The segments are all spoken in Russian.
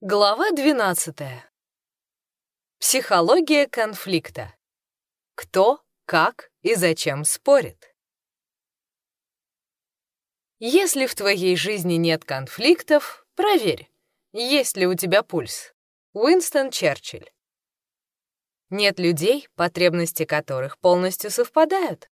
Глава 12. Психология конфликта. Кто, как и зачем спорит. Если в твоей жизни нет конфликтов, проверь, есть ли у тебя пульс. Уинстон Черчилль. Нет людей, потребности которых полностью совпадают.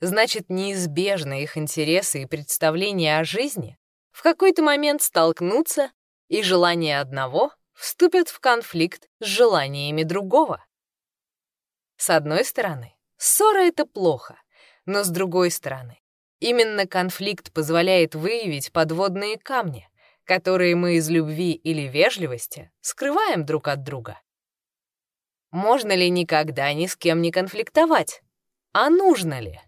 Значит, неизбежно их интересы и представления о жизни в какой-то момент столкнутся и желания одного вступят в конфликт с желаниями другого. С одной стороны, ссора — это плохо, но с другой стороны, именно конфликт позволяет выявить подводные камни, которые мы из любви или вежливости скрываем друг от друга. Можно ли никогда ни с кем не конфликтовать? А нужно ли?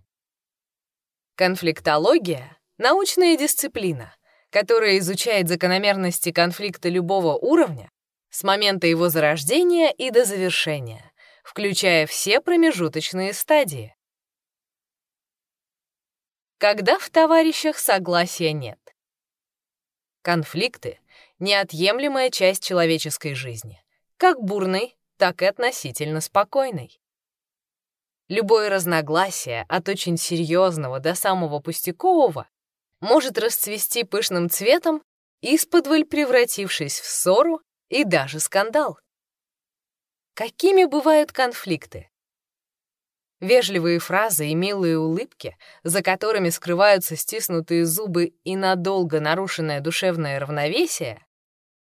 Конфликтология — научная дисциплина, которая изучает закономерности конфликта любого уровня с момента его зарождения и до завершения, включая все промежуточные стадии. Когда в товарищах согласия нет. Конфликты — неотъемлемая часть человеческой жизни, как бурной, так и относительно спокойной. Любое разногласие от очень серьезного до самого пустякового может расцвести пышным цветом, исподволь превратившись в ссору и даже скандал. Какими бывают конфликты? Вежливые фразы и милые улыбки, за которыми скрываются стиснутые зубы и надолго нарушенное душевное равновесие,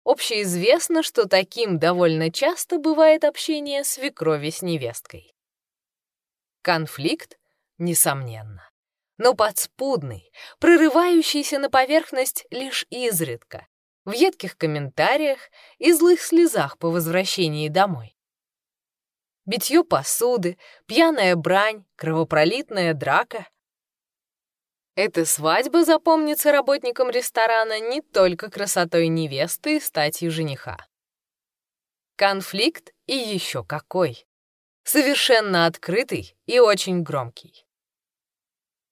общеизвестно, что таким довольно часто бывает общение свекрови с невесткой. Конфликт, несомненно но подспудный, прорывающийся на поверхность лишь изредка, в едких комментариях и злых слезах по возвращении домой. Битье посуды, пьяная брань, кровопролитная драка. Эта свадьба запомнится работникам ресторана не только красотой невесты и статью жениха. Конфликт и еще какой. Совершенно открытый и очень громкий.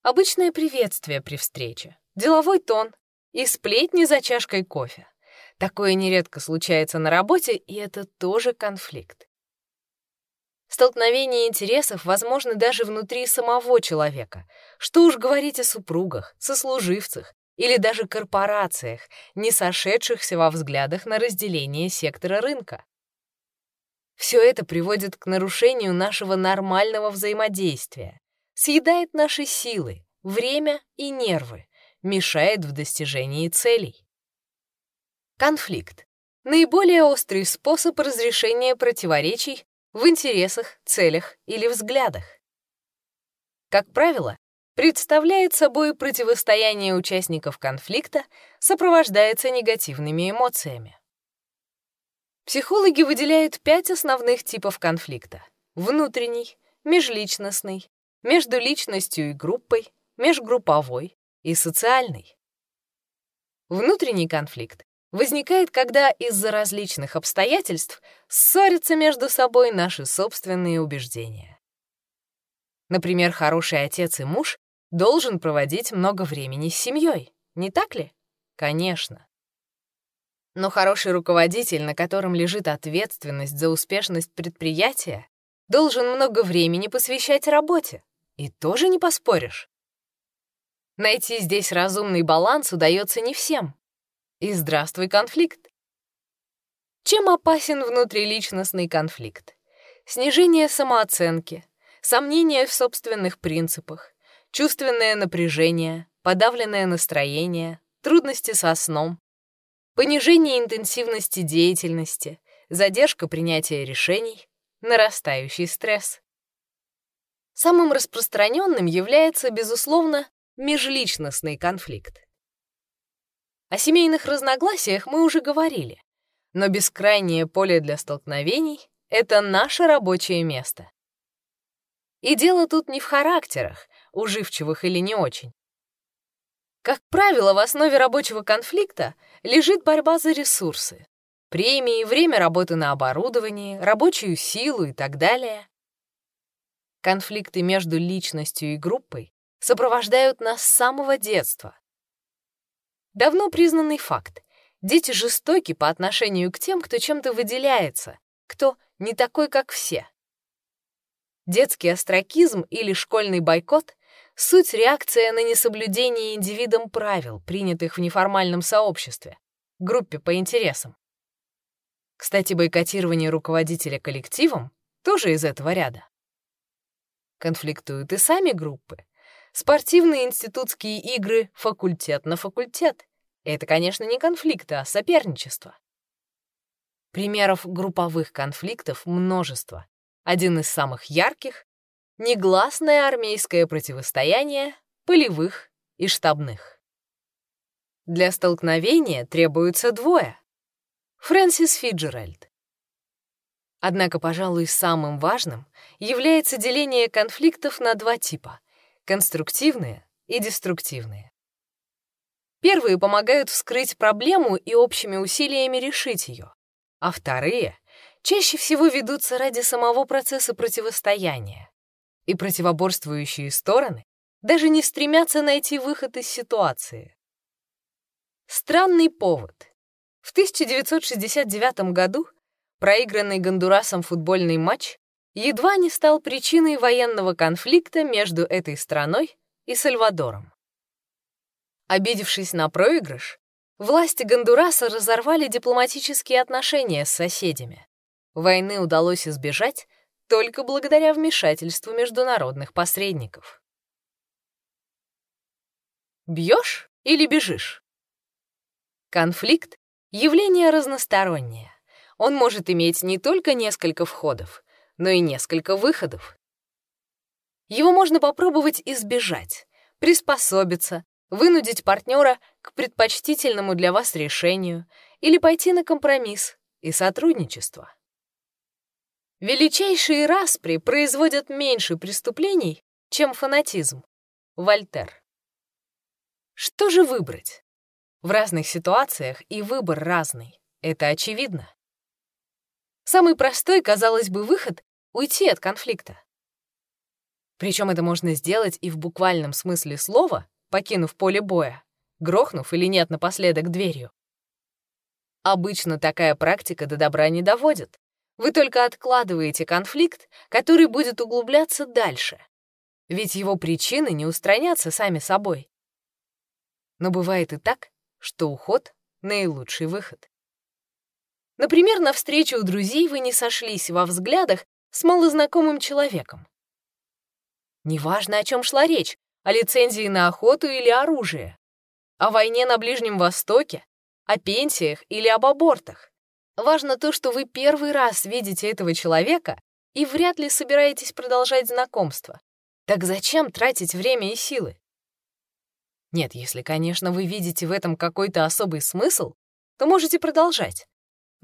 Обычное приветствие при встрече, деловой тон и сплетни за чашкой кофе. Такое нередко случается на работе, и это тоже конфликт. Столкновение интересов возможно даже внутри самого человека. Что уж говорить о супругах, сослуживцах или даже корпорациях, не сошедшихся во взглядах на разделение сектора рынка. Все это приводит к нарушению нашего нормального взаимодействия, съедает наши силы, время и нервы, мешает в достижении целей. Конфликт — наиболее острый способ разрешения противоречий в интересах, целях или взглядах. Как правило, представляет собой противостояние участников конфликта, сопровождается негативными эмоциями. Психологи выделяют пять основных типов конфликта — внутренний, межличностный, между личностью и группой, межгрупповой и социальный. Внутренний конфликт возникает, когда из-за различных обстоятельств ссорятся между собой наши собственные убеждения. Например, хороший отец и муж должен проводить много времени с семьей, не так ли? Конечно. Но хороший руководитель, на котором лежит ответственность за успешность предприятия, должен много времени посвящать работе, и тоже не поспоришь. Найти здесь разумный баланс удается не всем. И здравствуй конфликт. Чем опасен внутриличностный конфликт? Снижение самооценки, сомнения в собственных принципах, чувственное напряжение, подавленное настроение, трудности со сном, понижение интенсивности деятельности, задержка принятия решений, нарастающий стресс. Самым распространенным является, безусловно, межличностный конфликт. О семейных разногласиях мы уже говорили, но бескрайнее поле для столкновений — это наше рабочее место. И дело тут не в характерах, уживчивых или не очень. Как правило, в основе рабочего конфликта лежит борьба за ресурсы, премии, время работы на оборудовании, рабочую силу и так далее. Конфликты между личностью и группой сопровождают нас с самого детства. Давно признанный факт. Дети жестоки по отношению к тем, кто чем-то выделяется, кто не такой, как все. Детский остракизм или школьный бойкот — суть реакция на несоблюдение индивидом правил, принятых в неформальном сообществе, группе по интересам. Кстати, бойкотирование руководителя коллективом тоже из этого ряда. Конфликтуют и сами группы. Спортивные институтские игры — факультет на факультет. Это, конечно, не конфликты, а соперничество. Примеров групповых конфликтов множество. Один из самых ярких — негласное армейское противостояние полевых и штабных. Для столкновения требуется двое. Фрэнсис Фиджеральд. Однако, пожалуй, самым важным является деление конфликтов на два типа — конструктивные и деструктивные. Первые помогают вскрыть проблему и общими усилиями решить ее, а вторые чаще всего ведутся ради самого процесса противостояния. И противоборствующие стороны даже не стремятся найти выход из ситуации. Странный повод. В 1969 году проигранный Гондурасом футбольный матч едва не стал причиной военного конфликта между этой страной и Сальвадором. Обидевшись на проигрыш, власти Гондураса разорвали дипломатические отношения с соседями. Войны удалось избежать только благодаря вмешательству международных посредников. Бьешь или бежишь? Конфликт — явление разностороннее. Он может иметь не только несколько входов, но и несколько выходов. Его можно попробовать избежать, приспособиться, вынудить партнера к предпочтительному для вас решению или пойти на компромисс и сотрудничество. Величайшие распри производят меньше преступлений, чем фанатизм. Вольтер. Что же выбрать? В разных ситуациях и выбор разный. Это очевидно. Самый простой, казалось бы, выход — уйти от конфликта. Причем это можно сделать и в буквальном смысле слова, покинув поле боя, грохнув или нет напоследок дверью. Обычно такая практика до добра не доводит. Вы только откладываете конфликт, который будет углубляться дальше. Ведь его причины не устранятся сами собой. Но бывает и так, что уход — наилучший выход. Например, на встрече у друзей вы не сошлись во взглядах с малознакомым человеком. Неважно, о чем шла речь, о лицензии на охоту или оружие, о войне на Ближнем Востоке, о пенсиях или об абортах. Важно то, что вы первый раз видите этого человека и вряд ли собираетесь продолжать знакомство. Так зачем тратить время и силы? Нет, если, конечно, вы видите в этом какой-то особый смысл, то можете продолжать.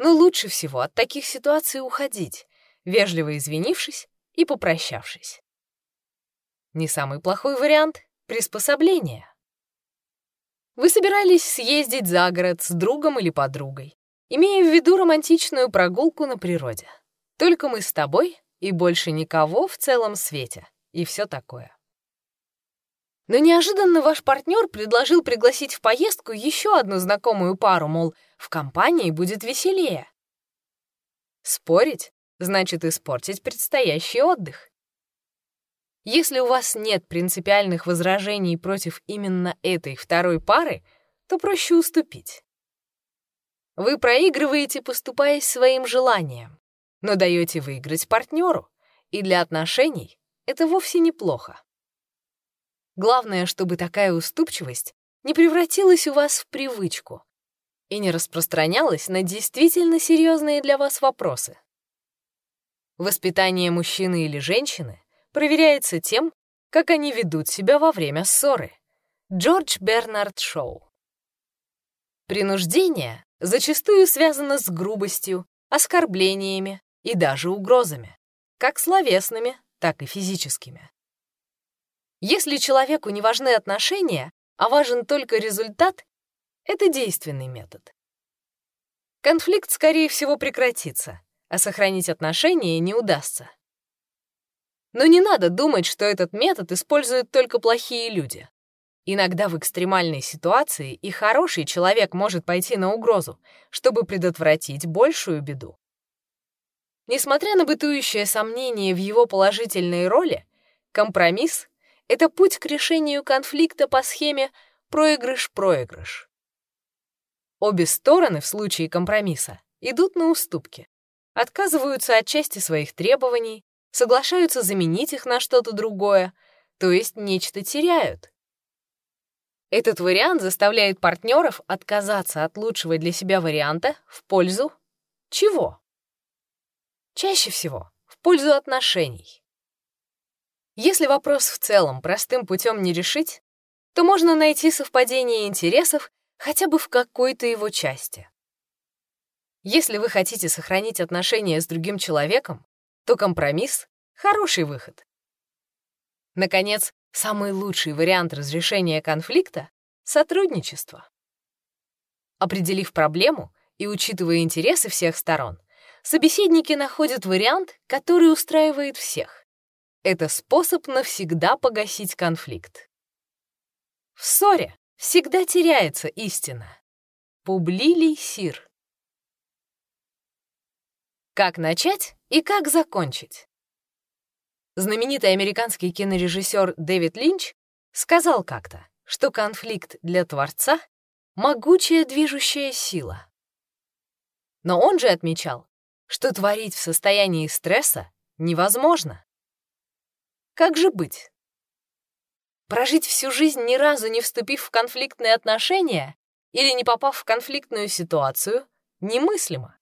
Но лучше всего от таких ситуаций уходить, вежливо извинившись и попрощавшись. Не самый плохой вариант — приспособление. Вы собирались съездить за город с другом или подругой, имея в виду романтичную прогулку на природе. Только мы с тобой и больше никого в целом свете, и все такое. Но неожиданно ваш партнер предложил пригласить в поездку еще одну знакомую пару, мол, в компании будет веселее. Спорить значит испортить предстоящий отдых. Если у вас нет принципиальных возражений против именно этой второй пары, то проще уступить. Вы проигрываете, поступая своим желанием, но даете выиграть партнеру, и для отношений это вовсе неплохо. Главное, чтобы такая уступчивость не превратилась у вас в привычку и не распространялась на действительно серьезные для вас вопросы. Воспитание мужчины или женщины проверяется тем, как они ведут себя во время ссоры. Джордж Бернард Шоу. Принуждение зачастую связано с грубостью, оскорблениями и даже угрозами, как словесными, так и физическими. Если человеку не важны отношения, а важен только результат, это действенный метод. Конфликт, скорее всего, прекратится, а сохранить отношения не удастся. Но не надо думать, что этот метод используют только плохие люди. Иногда в экстремальной ситуации и хороший человек может пойти на угрозу, чтобы предотвратить большую беду. Несмотря на бытующее сомнение в его положительной роли, компромисс — это путь к решению конфликта по схеме проигрыш-проигрыш. Обе стороны в случае компромисса идут на уступки, отказываются от части своих требований, соглашаются заменить их на что-то другое, то есть нечто теряют. Этот вариант заставляет партнеров отказаться от лучшего для себя варианта в пользу чего? Чаще всего в пользу отношений. Если вопрос в целом простым путем не решить, то можно найти совпадение интересов хотя бы в какой-то его части. Если вы хотите сохранить отношения с другим человеком, то компромисс — хороший выход. Наконец, самый лучший вариант разрешения конфликта — сотрудничество. Определив проблему и учитывая интересы всех сторон, собеседники находят вариант, который устраивает всех. Это способ навсегда погасить конфликт. В ссоре всегда теряется истина. Публилий Сир. Как начать и как закончить? Знаменитый американский кинорежиссер Дэвид Линч сказал как-то, что конфликт для Творца — могучая движущая сила. Но он же отмечал, что творить в состоянии стресса невозможно. Как же быть? Прожить всю жизнь ни разу не вступив в конфликтные отношения или не попав в конфликтную ситуацию немыслимо.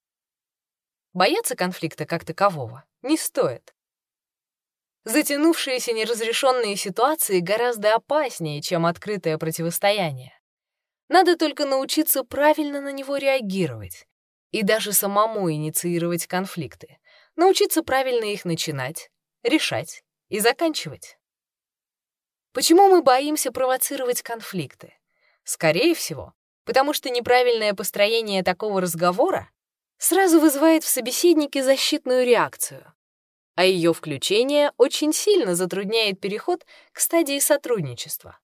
Бояться конфликта как такового не стоит. Затянувшиеся неразрешенные ситуации гораздо опаснее, чем открытое противостояние. Надо только научиться правильно на него реагировать и даже самому инициировать конфликты, научиться правильно их начинать, решать и заканчивать. Почему мы боимся провоцировать конфликты? Скорее всего, потому что неправильное построение такого разговора сразу вызывает в собеседнике защитную реакцию, а ее включение очень сильно затрудняет переход к стадии сотрудничества.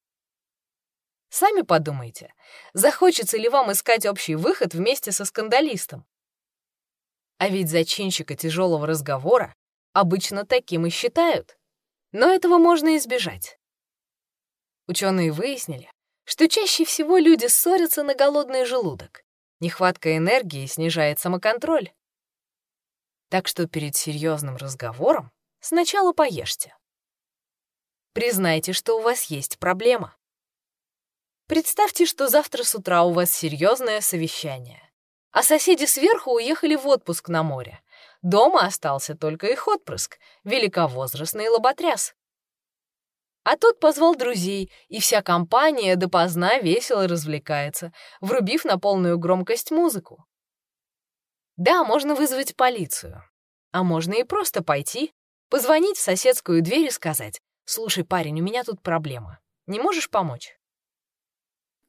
Сами подумайте, захочется ли вам искать общий выход вместе со скандалистом? А ведь зачинщика тяжелого разговора обычно таким и считают. Но этого можно избежать. Ученые выяснили, что чаще всего люди ссорятся на голодный желудок. Нехватка энергии снижает самоконтроль. Так что перед серьезным разговором сначала поешьте. Признайте, что у вас есть проблема. Представьте, что завтра с утра у вас серьезное совещание, а соседи сверху уехали в отпуск на море. Дома остался только их отпрыск, великовозрастный лоботряс. А тот позвал друзей, и вся компания допоздна весело развлекается, врубив на полную громкость музыку. Да, можно вызвать полицию. А можно и просто пойти, позвонить в соседскую дверь и сказать, «Слушай, парень, у меня тут проблема. Не можешь помочь?»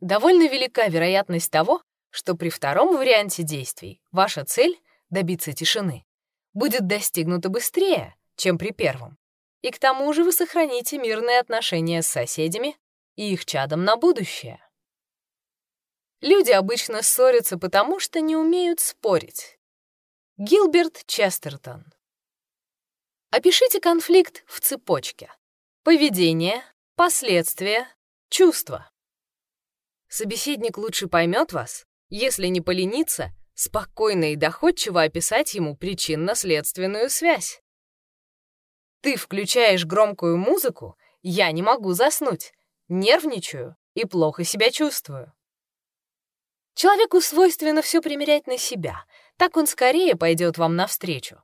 Довольно велика вероятность того, что при втором варианте действий ваша цель — добиться тишины — будет достигнута быстрее, чем при первом и к тому же вы сохраните мирные отношения с соседями и их чадом на будущее. Люди обычно ссорятся потому, что не умеют спорить. Гилберт Честертон. Опишите конфликт в цепочке. Поведение, последствия, чувства. Собеседник лучше поймет вас, если не полениться, спокойно и доходчиво описать ему причинно-следственную связь. Ты включаешь громкую музыку, я не могу заснуть, нервничаю и плохо себя чувствую. Человеку свойственно все примерять на себя, так он скорее пойдет вам навстречу.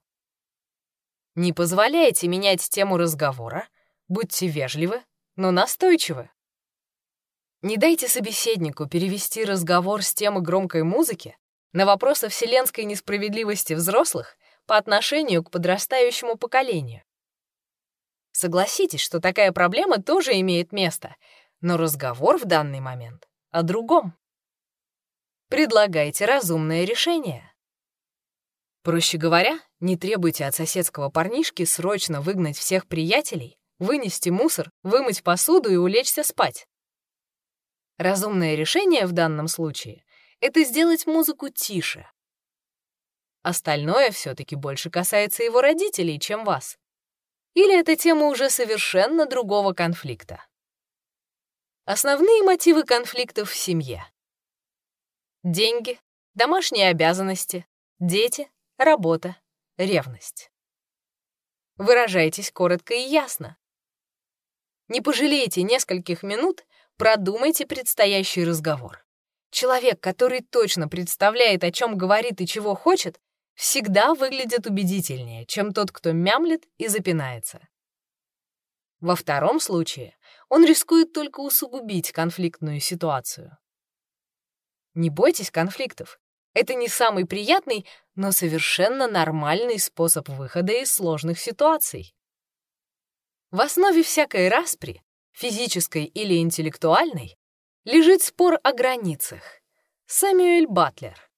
Не позволяйте менять тему разговора, будьте вежливы, но настойчивы. Не дайте собеседнику перевести разговор с темы громкой музыки на вопрос о вселенской несправедливости взрослых по отношению к подрастающему поколению. Согласитесь, что такая проблема тоже имеет место, но разговор в данный момент о другом. Предлагайте разумное решение. Проще говоря, не требуйте от соседского парнишки срочно выгнать всех приятелей, вынести мусор, вымыть посуду и улечься спать. Разумное решение в данном случае — это сделать музыку тише. Остальное все-таки больше касается его родителей, чем вас. Или это тема уже совершенно другого конфликта. Основные мотивы конфликтов в семье. Деньги, домашние обязанности, дети, работа, ревность. Выражайтесь коротко и ясно. Не пожалейте нескольких минут, продумайте предстоящий разговор. Человек, который точно представляет, о чем говорит и чего хочет, всегда выглядит убедительнее, чем тот, кто мямлет и запинается. Во втором случае он рискует только усугубить конфликтную ситуацию. Не бойтесь конфликтов. Это не самый приятный, но совершенно нормальный способ выхода из сложных ситуаций. В основе всякой распри, физической или интеллектуальной, лежит спор о границах. Сэмюэль Батлер.